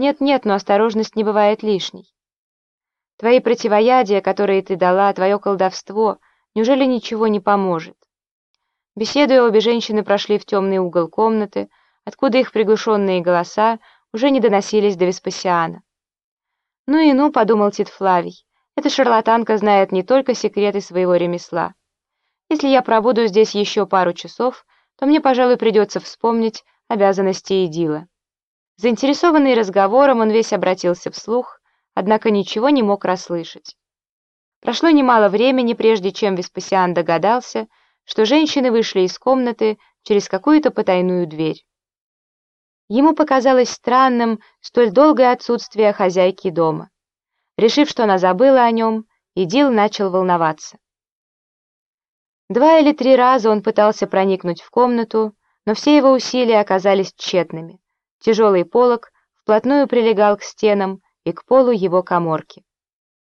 Нет-нет, но осторожность не бывает лишней. Твои противоядия, которые ты дала, твое колдовство, неужели ничего не поможет? Беседуя, обе женщины прошли в темный угол комнаты, откуда их приглушенные голоса уже не доносились до Веспасиана. «Ну и ну», — подумал Тит Флавий, — «эта шарлатанка знает не только секреты своего ремесла. Если я пробуду здесь еще пару часов, то мне, пожалуй, придется вспомнить обязанности Идила». Заинтересованный разговором, он весь обратился вслух, однако ничего не мог расслышать. Прошло немало времени, прежде чем Веспасиан догадался, что женщины вышли из комнаты через какую-то потайную дверь. Ему показалось странным столь долгое отсутствие хозяйки дома. Решив, что она забыла о нем, Идил начал волноваться. Два или три раза он пытался проникнуть в комнату, но все его усилия оказались тщетными. Тяжелый полог вплотную прилегал к стенам и к полу его коморки.